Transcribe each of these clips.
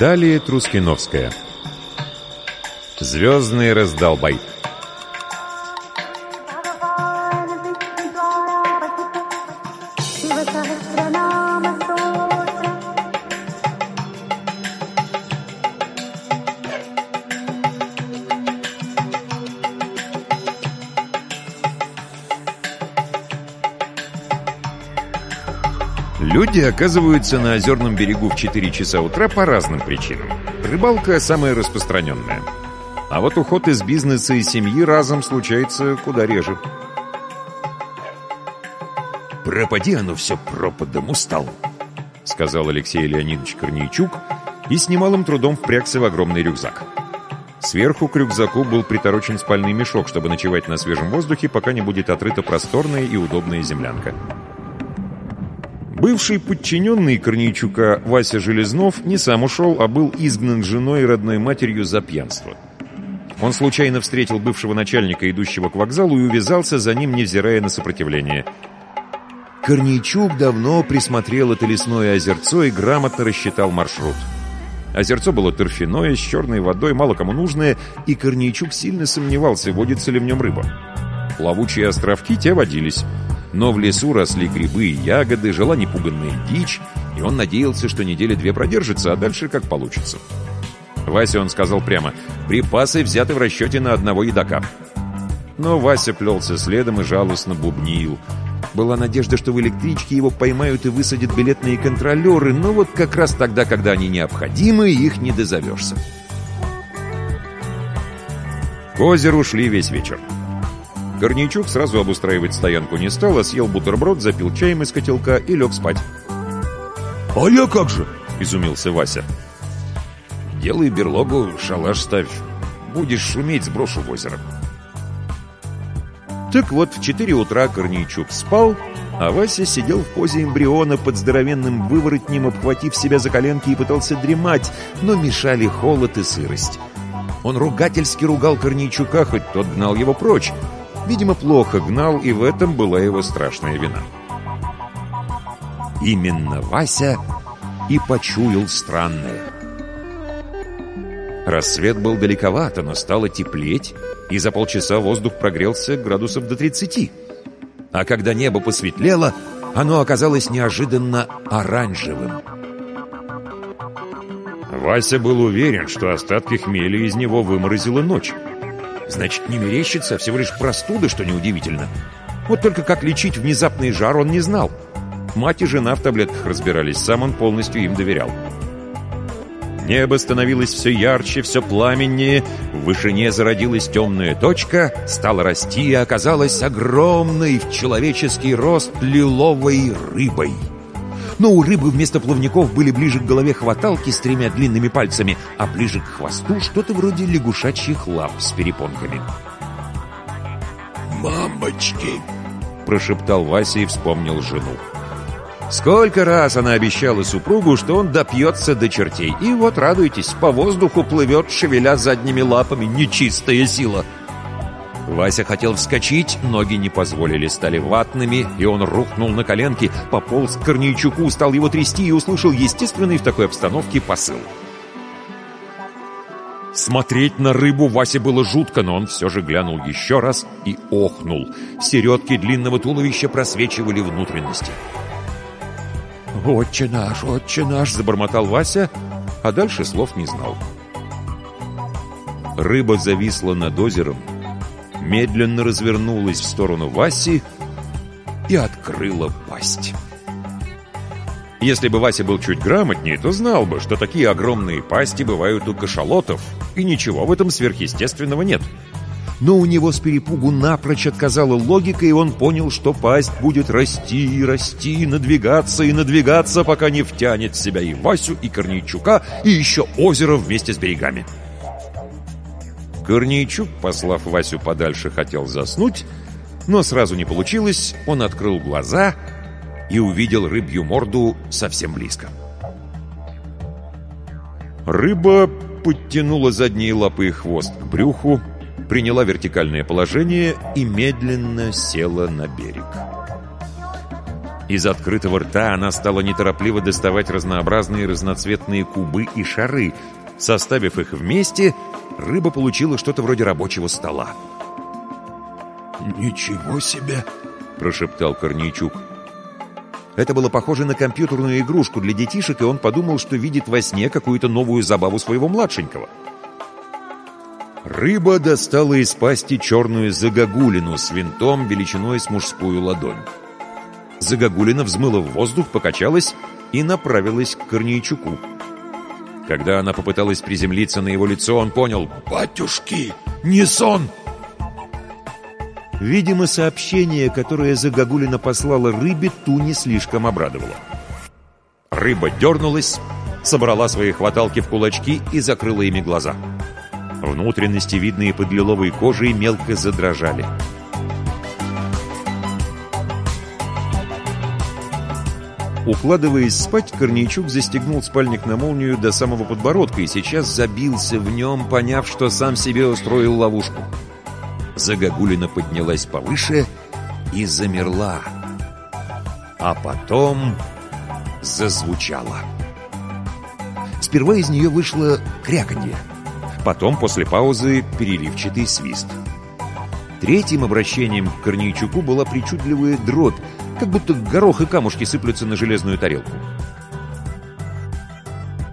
Далее Трускиновская. Звездный раздолбай. Люди оказываются на озерном берегу в 4 часа утра по разным причинам. Рыбалка самая распространенная. А вот уход из бизнеса и семьи разом случается куда реже. «Пропади оно все пропадом, устал», — сказал Алексей Леонидович Корнейчук и с немалым трудом впрягся в огромный рюкзак. Сверху к рюкзаку был приторочен спальный мешок, чтобы ночевать на свежем воздухе, пока не будет отрыта просторная и удобная землянка. Бывший подчиненный Корнейчука Вася Железнов не сам ушел, а был изгнан женой и родной матерью за пьянство. Он случайно встретил бывшего начальника, идущего к вокзалу, и увязался за ним, невзирая на сопротивление – Корнейчук давно присмотрел это лесное озерцо и грамотно рассчитал маршрут. Озерцо было торфяное, с черной водой, мало кому нужное, и Корнейчук сильно сомневался, водится ли в нем рыба. Плавучие островки те водились, но в лесу росли грибы и ягоды, жила непуганная дичь, и он надеялся, что недели две продержится, а дальше как получится. Вася он сказал прямо, припасы взяты в расчете на одного едока. Но Вася плелся следом и жалостно бубнил – была надежда, что в электричке его поймают и высадят билетные контролеры, но вот как раз тогда, когда они необходимы, их не дозовешься. К озеру шли весь вечер. Корнейчук сразу обустраивать стоянку не стал, а съел бутерброд, запил чаем из котелка и лег спать. «А я как же?» — изумился Вася. «Делай берлогу, шалаш ставь. Будешь шуметь, сброшу в озеро». Так вот, в 4 утра Корнейчук спал, а Вася сидел в позе эмбриона под здоровенным выворотнем, обхватив себя за коленки и пытался дремать, но мешали холод и сырость. Он ругательски ругал Корнейчука, хоть тот гнал его прочь. Видимо, плохо гнал, и в этом была его страшная вина. Именно Вася и почуял странное. Рассвет был далековато, но стало теплеть, и за полчаса воздух прогрелся градусов до 30. А когда небо посветлело, оно оказалось неожиданно оранжевым. Вася был уверен, что остатки хмеля из него выморозила ночь. Значит, не мерещится, всего лишь простуда, что неудивительно. Вот только как лечить внезапный жар он не знал. Мать и жена в таблетках разбирались, сам он полностью им доверял. Небо становилось все ярче, все пламеннее, в вышине зародилась темная точка, стала расти и оказалась огромной в человеческий рост лиловой рыбой. Но у рыбы вместо плавников были ближе к голове хваталки с тремя длинными пальцами, а ближе к хвосту что-то вроде лягушачьих лап с перепонками. «Мамочки!» — прошептал Вася и вспомнил жену. Сколько раз она обещала супругу, что он допьется до чертей. И вот, радуйтесь, по воздуху плывет, шевеля задними лапами, нечистая сила. Вася хотел вскочить, ноги не позволили, стали ватными, и он рухнул на коленки, пополз к Корнейчуку, стал его трясти и услышал естественный в такой обстановке посыл. Смотреть на рыбу Васе было жутко, но он все же глянул еще раз и охнул. Середки длинного туловища просвечивали внутренности. «Отче наш, отче наш!» — забормотал Вася, а дальше слов не знал. Рыба зависла над озером, медленно развернулась в сторону Васи и открыла пасть. Если бы Вася был чуть грамотнее, то знал бы, что такие огромные пасти бывают у кашалотов, и ничего в этом сверхъестественного нет — но у него с перепугу напрочь отказала логика, и он понял, что пасть будет расти и расти, надвигаться и надвигаться, пока не втянет в себя и Васю, и Корнейчука, и еще озеро вместе с берегами. Корнейчук, послав Васю подальше, хотел заснуть, но сразу не получилось, он открыл глаза и увидел рыбью морду совсем близко. Рыба подтянула задние лапы и хвост к брюху, приняла вертикальное положение и медленно села на берег. Из открытого рта она стала неторопливо доставать разнообразные разноцветные кубы и шары. Составив их вместе, рыба получила что-то вроде рабочего стола. «Ничего себе!» — прошептал Корнейчук. Это было похоже на компьютерную игрушку для детишек, и он подумал, что видит во сне какую-то новую забаву своего младшенького. Рыба достала из пасти черную загогулину с винтом величиной с мужскую ладонь. Загогулина взмыла в воздух, покачалась и направилась к Корнейчуку. Когда она попыталась приземлиться на его лицо, он понял «Батюшки, не сон!» Видимо, сообщение, которое Загогулина послала рыбе, ту не слишком обрадовало. Рыба дернулась, собрала свои хваталки в кулачки и закрыла ими глаза. Внутренности, видные под лиловой кожей, мелко задрожали. Укладываясь спать, Корнейчук застегнул спальник на молнию до самого подбородка и сейчас забился в нем, поняв, что сам себе устроил ловушку. Загогулина поднялась повыше и замерла. А потом зазвучала. Сперва из нее вышло кряканье. Потом, после паузы, переливчатый свист. Третьим обращением к Корнейчуку была причудливая дробь, как будто горох и камушки сыплются на железную тарелку.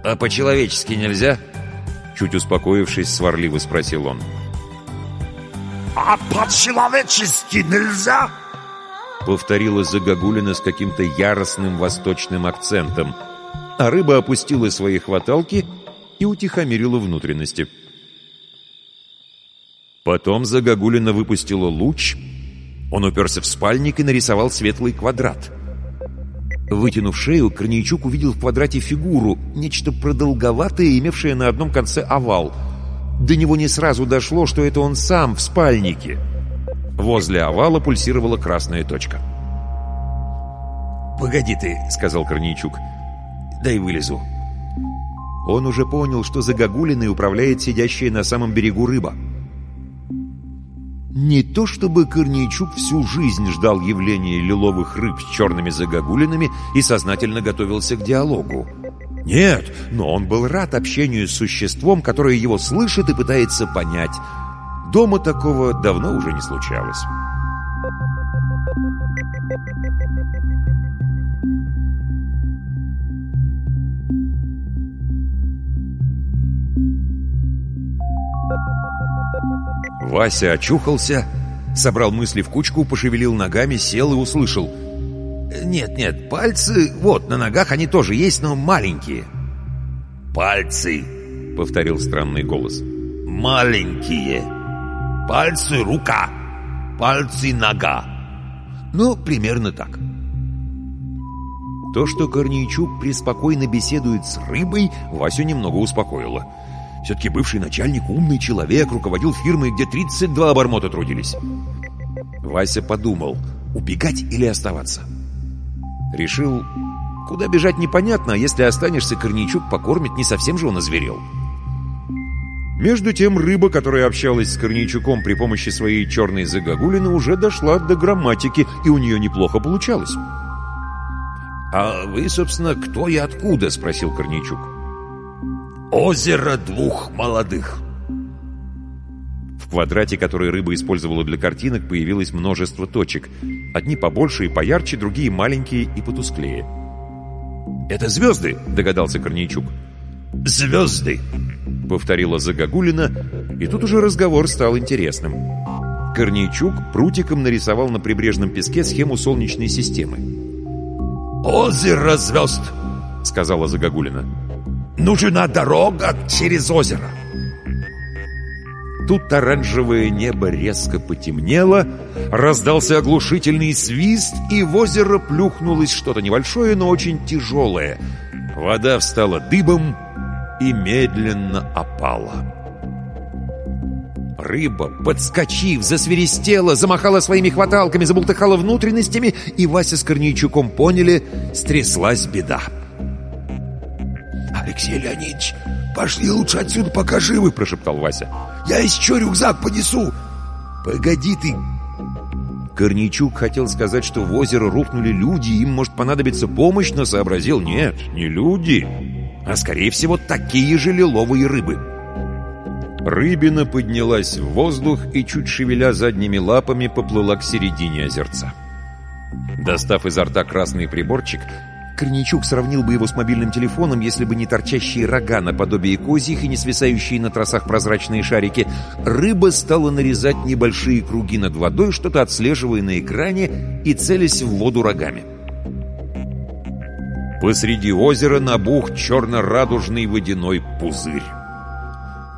«А по-человечески нельзя?» Чуть успокоившись, сварливо спросил он. «А по-человечески нельзя?» Повторила Загогулина с каким-то яростным восточным акцентом, а рыба опустила свои хваталки и утихомирила внутренности. Потом Загогулина выпустила луч — он уперся в спальник и нарисовал светлый квадрат. Вытянув шею, Корнейчук увидел в квадрате фигуру, нечто продолговатое, имевшее на одном конце овал. До него не сразу дошло, что это он сам в спальнике. Возле овала пульсировала красная точка. «Погоди ты», — сказал Корнейчук. «Дай вылезу». Он уже понял, что за Гагулиной управляет сидящая на самом берегу рыба. Не то чтобы Корнейчук всю жизнь ждал явления лиловых рыб с черными загогулинами и сознательно готовился к диалогу. Нет, но он был рад общению с существом, которое его слышит и пытается понять. Дома такого давно уже не случалось. Вася очухался, собрал мысли в кучку, пошевелил ногами, сел и услышал. «Нет, нет, пальцы, вот, на ногах они тоже есть, но маленькие». «Пальцы», — повторил странный голос. «Маленькие. Пальцы — рука, пальцы — нога». Ну, примерно так. То, что Корнейчук преспокойно беседует с рыбой, Васю немного успокоило. Все-таки бывший начальник умный человек, руководил фирмой, где 32 обормота трудились. Вася подумал, убегать или оставаться. Решил, куда бежать непонятно, а если останешься, Корнейчук покормит, не совсем же он озверел. Между тем рыба, которая общалась с Корнейчуком при помощи своей черной загогулины, уже дошла до грамматики, и у нее неплохо получалось. «А вы, собственно, кто и откуда?» — спросил Корнейчук. Озеро двух молодых. В квадрате, который рыба использовала для картинок, появилось множество точек. Одни побольше и поярче, другие маленькие и потусклее. «Это звезды!» — догадался Корнейчук. «Звезды!» — повторила Загогулина, и тут уже разговор стал интересным. Корнейчук прутиком нарисовал на прибрежном песке схему Солнечной системы. «Озеро звезд!» — сказала Загогулина. Нужна дорога через озеро. Тут оранжевое небо резко потемнело, раздался оглушительный свист, и в озеро плюхнулось что-то небольшое, но очень тяжелое. Вода встала дыбом и медленно опала. Рыба, подскочив, засверестела, замахала своими хваталками, забултыхала внутренностями, и Вася с Корнейчуком поняли, стряслась беда. «Алексей Леонидович, пошли лучше отсюда, пока живы!» — прошептал Вася. «Я еще рюкзак понесу!» «Погоди ты!» Корнейчук хотел сказать, что в озеро рухнули люди, им может понадобиться помощь, но сообразил, нет, не люди, а скорее всего такие же лиловые рыбы. Рыбина поднялась в воздух и, чуть шевеля задними лапами, поплыла к середине озерца. Достав изо рта красный приборчик, Корнейчук сравнил бы его с мобильным телефоном, если бы не торчащие рога наподобие козьих и не свисающие на тросах прозрачные шарики. Рыба стала нарезать небольшие круги над водой, что-то отслеживая на экране и целясь в воду рогами. Посреди озера набух черно-радужный водяной пузырь.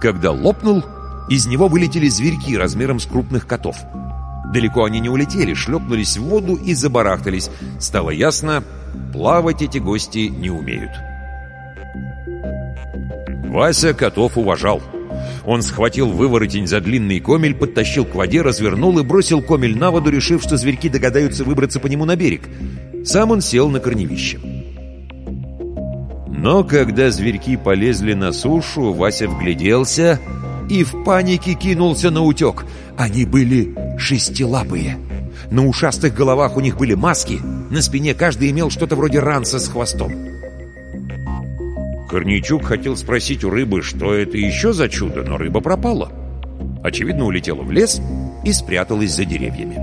Когда лопнул, из него вылетели зверьки размером с крупных котов. Далеко они не улетели, шлепнулись в воду и забарахтались. Стало ясно, Плавать эти гости не умеют. Вася котов уважал. Он схватил выворотень за длинный комель, подтащил к воде, развернул и бросил комель на воду, решив, что зверьки догадаются выбраться по нему на берег. Сам он сел на корневище. Но когда зверьки полезли на сушу, Вася вгляделся и в панике кинулся на утек. Они были шестилапые. На ушастых головах у них были маски, на спине каждый имел что-то вроде ранца с хвостом. Корнейчук хотел спросить у рыбы, что это еще за чудо, но рыба пропала. Очевидно, улетела в лес и спряталась за деревьями.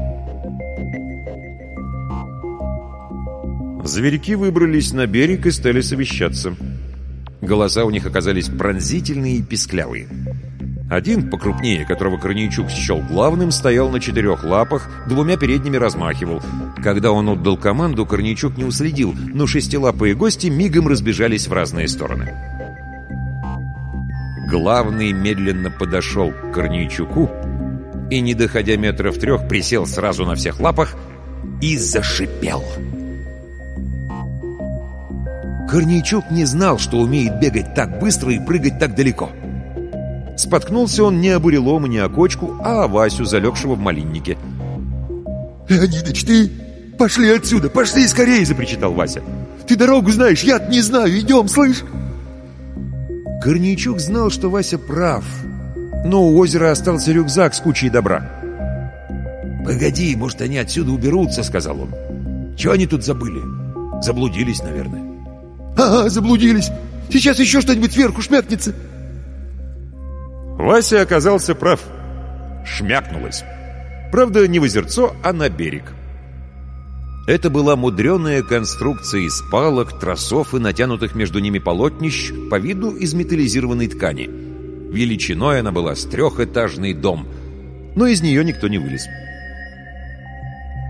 Зверьки выбрались на берег и стали совещаться. Голоса у них оказались пронзительные и писклявые. Один, покрупнее, которого Корнейчук счел главным, стоял на четырех лапах, двумя передними размахивал. Когда он отдал команду, Корнейчук не уследил, но шестилапые гости мигом разбежались в разные стороны. Главный медленно подошел к Корнейчуку и, не доходя метров трех, присел сразу на всех лапах и зашипел. Корнейчук не знал, что умеет бегать так быстро и прыгать так далеко. — Споткнулся он не о бурелом и не о кочку, а о Васю, залегшего в малиннике. «Леонидыч, ты пошли отсюда, пошли скорее!» — запричитал Вася. «Ты дорогу знаешь, я не знаю, идем, слышь!» Корнейчук знал, что Вася прав, но у озера остался рюкзак с кучей добра. «Погоди, может, они отсюда уберутся», — сказал он. «Чего они тут забыли? Заблудились, наверное». «Ага, заблудились! Сейчас еще что-нибудь сверху шмякнется!» Вася оказался прав. Шмякнулось. Правда, не в озерцо, а на берег. Это была мудреная конструкция из палок, тросов и натянутых между ними полотнищ по виду из металлизированной ткани. Величиной она была с трехэтажный дом, но из нее никто не вылез.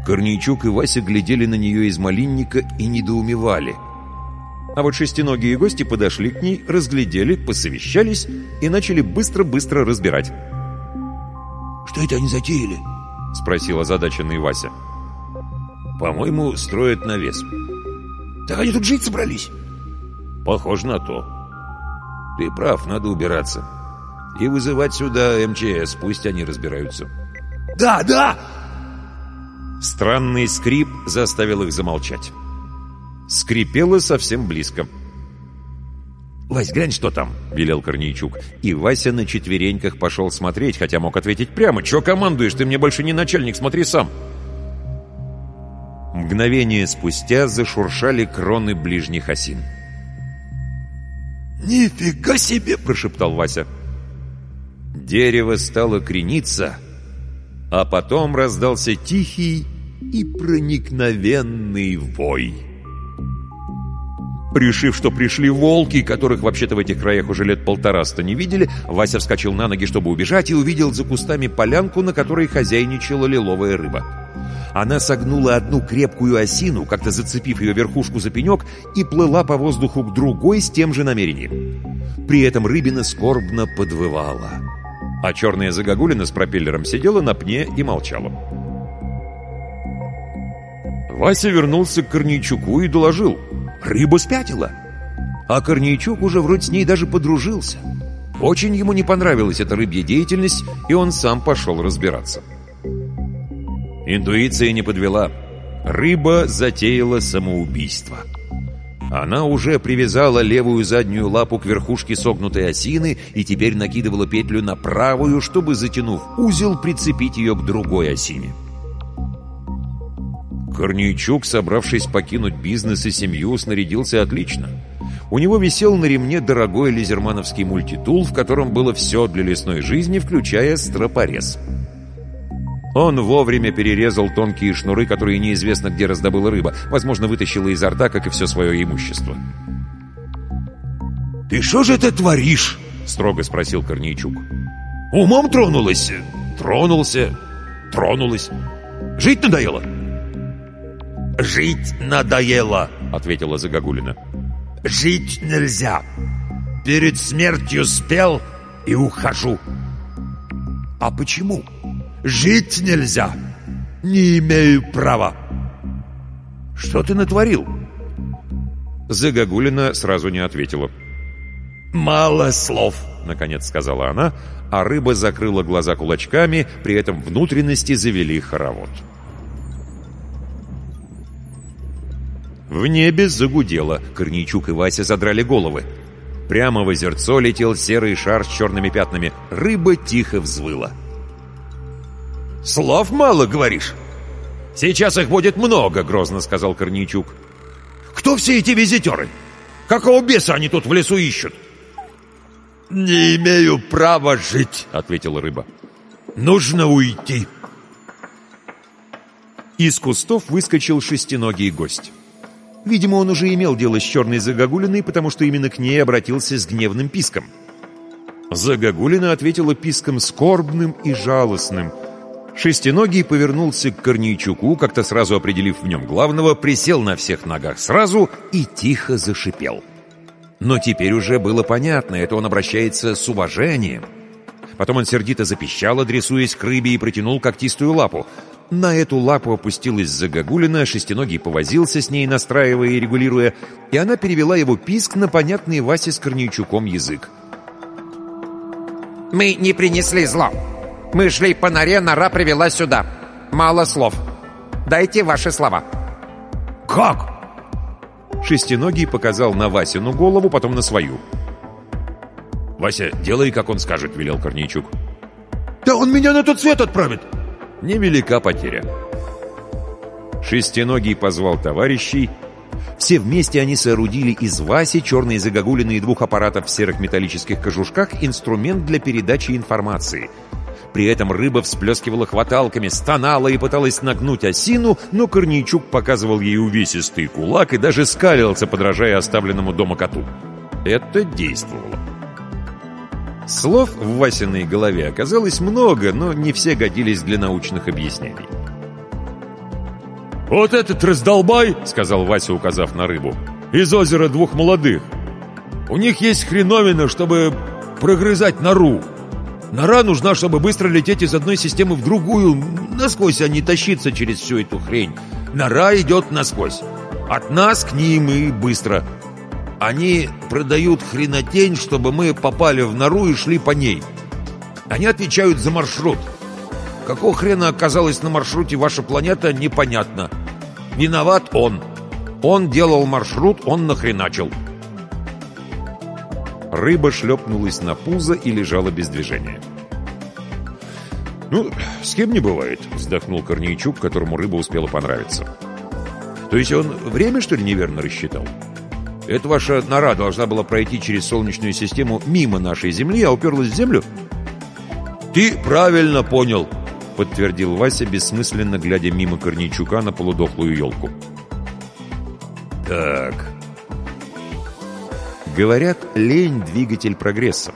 Корнейчук и Вася глядели на нее из малинника и недоумевали — а вот шестиногие гости подошли к ней, разглядели, посовещались и начали быстро-быстро разбирать. «Что это они затеяли?» — спросил озадаченный Вася. «По-моему, строят навес». «Так они тут жить собрались?» «Похоже на то». «Ты прав, надо убираться. И вызывать сюда МЧС, пусть они разбираются». «Да, да!» Странный скрип заставил их замолчать скрипело совсем близко. «Вась, глянь, что там!» — велел Корнейчук. И Вася на четвереньках пошел смотреть, хотя мог ответить прямо. «Чего командуешь? Ты мне больше не начальник, смотри сам!» Мгновение спустя зашуршали кроны ближних осин. «Нифига себе!» — прошептал Вася. Дерево стало крениться, а потом раздался тихий и проникновенный вой. Решив, что пришли волки, которых вообще-то в этих краях уже лет полтораста не видели, Вася вскочил на ноги, чтобы убежать, и увидел за кустами полянку, на которой хозяйничала лиловая рыба. Она согнула одну крепкую осину, как-то зацепив ее верхушку за пенек, и плыла по воздуху к другой с тем же намерением. При этом рыбина скорбно подвывала. А черная загогулина с пропеллером сидела на пне и молчала. Вася вернулся к Корнейчуку и доложил — Рыба спятила. А Корнейчук уже вроде с ней даже подружился. Очень ему не понравилась эта рыбья деятельность, и он сам пошел разбираться. Интуиция не подвела. Рыба затеяла самоубийство. Она уже привязала левую заднюю лапу к верхушке согнутой осины и теперь накидывала петлю на правую, чтобы, затянув узел, прицепить ее к другой осине. Корнейчук, собравшись покинуть бизнес и семью, снарядился отлично. У него висел на ремне дорогой лизермановский мультитул, в котором было все для лесной жизни, включая стропорез. Он вовремя перерезал тонкие шнуры, которые неизвестно где раздобыла рыба. Возможно, вытащила изо рта, как и все свое имущество. «Ты что же это творишь?» — строго спросил Корнейчук. «Умом тронулась?» «Тронулся. Тронулась. Жить надоело?» «Жить надоело», — ответила Загогулина. «Жить нельзя. Перед смертью спел и ухожу». «А почему?» «Жить нельзя. Не имею права». «Что ты натворил?» Загогулина сразу не ответила. «Мало слов», — наконец сказала она, а рыба закрыла глаза кулачками, при этом внутренности завели хоровод. В небе загудело, Корнейчук и Вася задрали головы. Прямо в озерцо летел серый шар с черными пятнами. Рыба тихо взвыла. «Слов мало, говоришь?» «Сейчас их будет много», — грозно сказал Корнейчук. «Кто все эти визитеры? Какого беса они тут в лесу ищут?» «Не имею права жить», — ответила рыба. «Нужно уйти». Из кустов выскочил шестиногий гость. Видимо, он уже имел дело с черной загогулиной, потому что именно к ней обратился с гневным писком. Загогулина ответила писком скорбным и жалостным. Шестиногий повернулся к Корнейчуку, как-то сразу определив в нем главного, присел на всех ногах сразу и тихо зашипел. Но теперь уже было понятно, это он обращается с уважением. Потом он сердито запищал, адресуясь к рыбе, и протянул когтистую лапу. На эту лапу опустилась загогулина, шестиногий повозился с ней, настраивая и регулируя, и она перевела его писк на понятный Васе с Корнейчуком язык. «Мы не принесли зло. Мы шли по норе, нора привела сюда. Мало слов. Дайте ваши слова». «Как?» Шестиногий показал на Васину голову, потом на свою. «Вася, делай, как он скажет», — велел Корнейчук. «Да он меня на тот свет отправит!» Невелика потеря. Шестиногий позвал товарищей. Все вместе они соорудили из Васи, черной загогулины и двух аппаратов в серых металлических кожушках инструмент для передачи информации. При этом рыба всплескивала хваталками, стонала и пыталась нагнуть осину, но Корнейчук показывал ей увесистый кулак и даже скалился, подражая оставленному дома коту. Это действовало. Слов в Васиной голове оказалось много, но не все годились для научных объяснений. «Вот этот раздолбай!» — сказал Вася, указав на рыбу. «Из озера двух молодых. У них есть хреновина, чтобы прогрызать нору. Нора нужна, чтобы быстро лететь из одной системы в другую, насквозь, а не тащиться через всю эту хрень. Нора идет насквозь. От нас к ним и быстро. Они продают хренотень, чтобы мы попали в нору и шли по ней. Они отвечают за маршрут. Какого хрена оказалась на маршруте ваша планета, непонятно. Виноват он. Он делал маршрут, он нахреначил. Рыба шлепнулась на пузо и лежала без движения. «Ну, с кем не бывает», — вздохнул Корнейчук, которому рыба успела понравиться. «То есть он время, что ли, неверно рассчитал? Эта ваша нора должна была пройти через Солнечную систему мимо нашей Земли, а уперлась в Землю?» «Ты правильно понял», — подтвердил Вася, бессмысленно глядя мимо Корнейчука на полудохлую елку. «Так...» Говорят, лень — двигатель прогресса.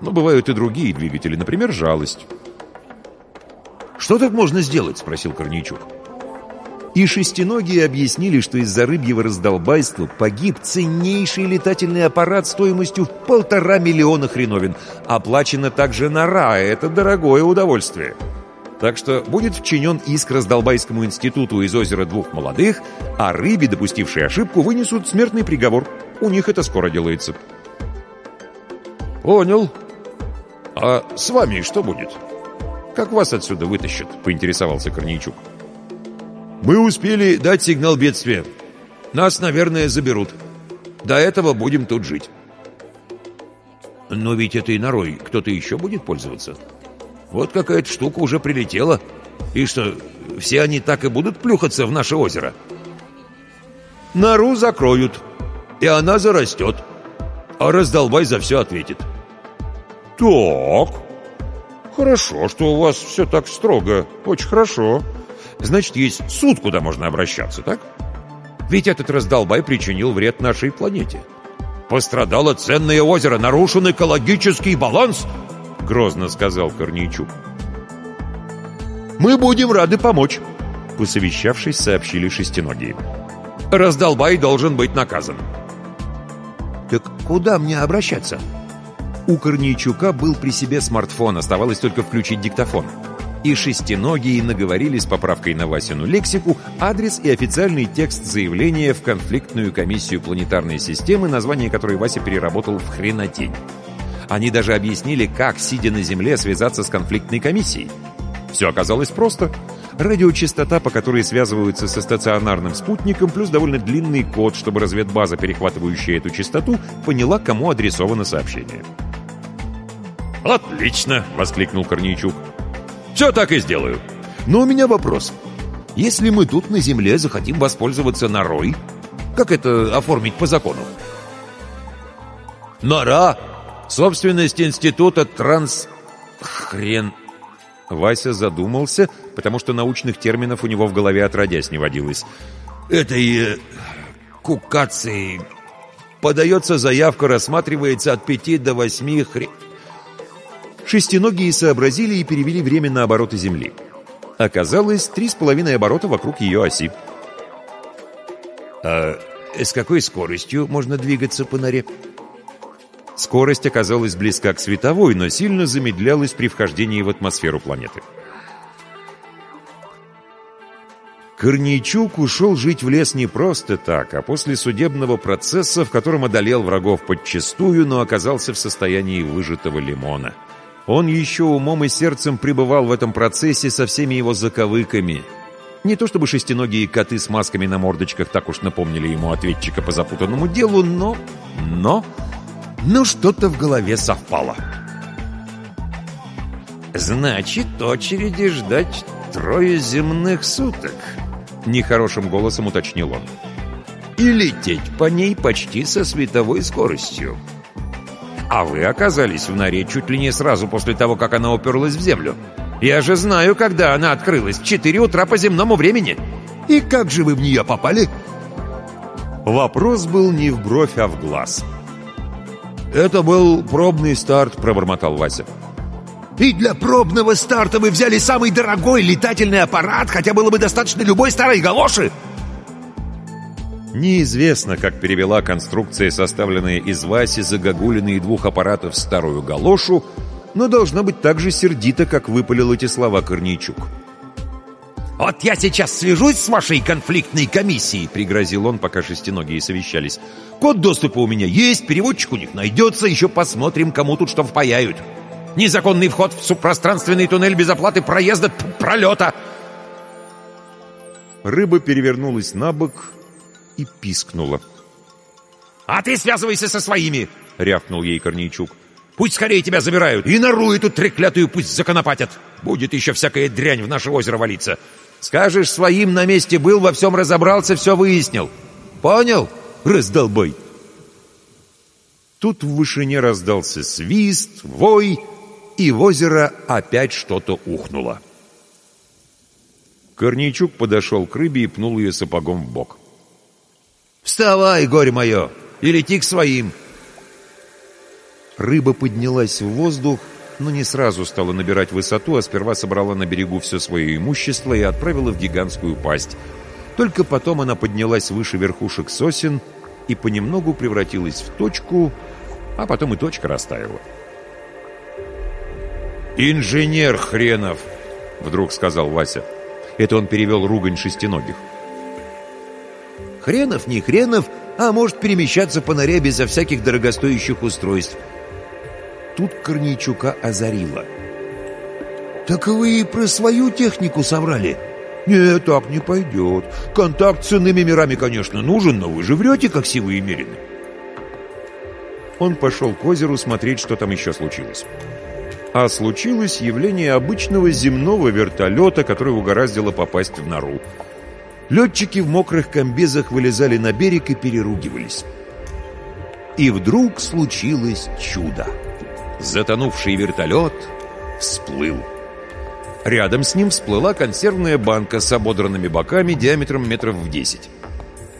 Но бывают и другие двигатели, например, жалость. «Что так можно сделать?» — спросил Корнейчук. И шестиногие объяснили, что из-за рыбьего раздолбайства погиб ценнейший летательный аппарат стоимостью в полтора миллиона хреновин. Оплачено также нора, это дорогое удовольствие. Так что будет вчинен иск Раздолбайскому институту из озера двух молодых, а рыбе, допустившей ошибку, вынесут смертный приговор. У них это скоро делается. «Понял. А с вами что будет? Как вас отсюда вытащат?» — поинтересовался Корнейчук. «Мы успели дать сигнал бедствия. Нас, наверное, заберут. До этого будем тут жить». «Но ведь этой норой кто-то еще будет пользоваться. Вот какая-то штука уже прилетела. И что, все они так и будут плюхаться в наше озеро? Нору закроют, и она зарастет. А раздолбай за все ответит. Так, хорошо, что у вас все так строго. Очень хорошо. Значит, есть суд, куда можно обращаться, так? Ведь этот раздолбай причинил вред нашей планете. Пострадало ценное озеро, нарушен экологический баланс, грозно сказал Корнейчук. Мы будем рады помочь, посовещавшись, сообщили шестиногие. Раздолбай должен быть наказан. Так куда мне обращаться? У Корнейчука был при себе смартфон, оставалось только включить диктофон и шестиногие наговорили с поправкой на Васину лексику адрес и официальный текст заявления в конфликтную комиссию планетарной системы, название которой Вася переработал в хренотень. Они даже объяснили, как, сидя на Земле, связаться с конфликтной комиссией. Все оказалось просто. Радиочастота, по которой связываются со стационарным спутником, плюс довольно длинный код, чтобы разведбаза, перехватывающая эту частоту, поняла, кому адресовано сообщение. «Отлично!» — воскликнул Корнейчук. Все так и сделаю. Но у меня вопрос. Если мы тут на Земле захотим воспользоваться норой, как это оформить по закону? Нора — собственность института транс... Хрен... Вася задумался, потому что научных терминов у него в голове отродясь не водилось. Этой... Э, кукации... Подается заявка, рассматривается от пяти до восьми хрен... Шестиногие сообразили и перевели время на обороты Земли. Оказалось, три с половиной оборота вокруг ее оси. «А с какой скоростью можно двигаться по норе?» Скорость оказалась близка к световой, но сильно замедлялась при вхождении в атмосферу планеты. Корнейчук ушел жить в лес не просто так, а после судебного процесса, в котором одолел врагов подчистую, но оказался в состоянии выжатого лимона – он еще умом и сердцем пребывал в этом процессе со всеми его заковыками. Не то чтобы шестиногие коты с масками на мордочках так уж напомнили ему ответчика по запутанному делу, но... Но... Но что-то в голове совпало. «Значит, очереди ждать трое земных суток», — нехорошим голосом уточнил он. «И лететь по ней почти со световой скоростью». А вы оказались в норе чуть ли не сразу после того, как она уперлась в землю. Я же знаю, когда она открылась. 4 утра по земному времени. И как же вы в нее попали? Вопрос был не в бровь, а в глаз. «Это был пробный старт», — пробормотал Вася. «И для пробного старта вы взяли самый дорогой летательный аппарат, хотя было бы достаточно любой старой галоши?» Неизвестно, как перевела конструкция, составленная из Васи, загогулины и двух аппаратов старую галошу, но должно быть так же сердито, как выпалил эти слова Корнейчук. «Вот я сейчас свяжусь с вашей конфликтной комиссией», — пригрозил он, пока шестиногие совещались. «Код доступа у меня есть, переводчик у них найдется, еще посмотрим, кому тут что впаяют. Незаконный вход в субпространственный туннель без оплаты проезда, пролета». Рыба перевернулась на бок и пискнула. «А ты связывайся со своими!» — рявкнул ей Корнейчук. «Пусть скорее тебя забирают, и нору эту треклятую пусть законопатят! Будет еще всякая дрянь в наше озеро валиться! Скажешь, своим на месте был, во всем разобрался, все выяснил! Понял, раздолбой?» Тут в вышине раздался свист, вой, и в озеро опять что-то ухнуло. Корнейчук подошел к рыбе и пнул ее сапогом в бок. «Вставай, горе мое, и лети к своим!» Рыба поднялась в воздух, но не сразу стала набирать высоту, а сперва собрала на берегу все свое имущество и отправила в гигантскую пасть. Только потом она поднялась выше верхушек сосен и понемногу превратилась в точку, а потом и точка растаяла. «Инженер хренов!» — вдруг сказал Вася. Это он перевел ругань шестиногих. Хренов не хренов, а может перемещаться по норе безо всяких дорогостоящих устройств. Тут Корнейчука озарило. «Так вы и про свою технику соврали?» «Нет, так не пойдет. Контакт с иными мирами, конечно, нужен, но вы же врете, как сивые мерины». Он пошел к озеру смотреть, что там еще случилось. А случилось явление обычного земного вертолета, который угораздило попасть в нору. Летчики в мокрых комбезах вылезали на берег и переругивались. И вдруг случилось чудо. Затонувший вертолет всплыл. Рядом с ним всплыла консервная банка с ободранными боками диаметром метров в десять.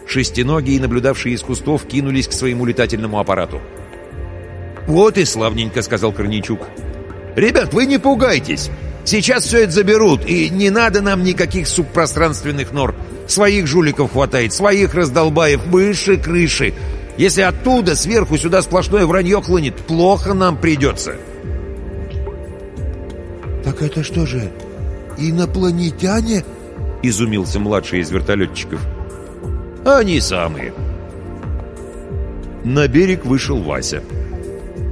Шестиногие, наблюдавшие из кустов, кинулись к своему летательному аппарату. «Вот и славненько», — сказал Корнейчук. «Ребят, вы не пугайтесь. Сейчас все это заберут, и не надо нам никаких субпространственных нор. Своих жуликов хватает, своих раздолбаев, выше крыши. Если оттуда, сверху, сюда сплошное вранье хлынет, плохо нам придется». «Так это что же, инопланетяне?» — изумился младший из вертолетчиков. «Они самые». На берег вышел Вася.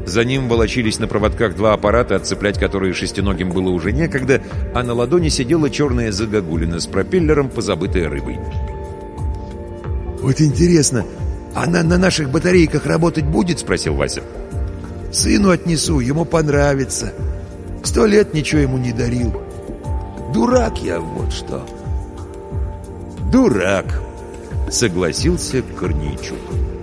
За ним волочились на проводках два аппарата, отцеплять которые шестиногим было уже некогда, а на ладони сидела черная загогулина с пропеллером, позабытой рыбой. «Вот интересно, она на наших батарейках работать будет?» — спросил Вася. «Сыну отнесу, ему понравится. Сто лет ничего ему не дарил. Дурак я, вот что». «Дурак», — согласился Корнейчук.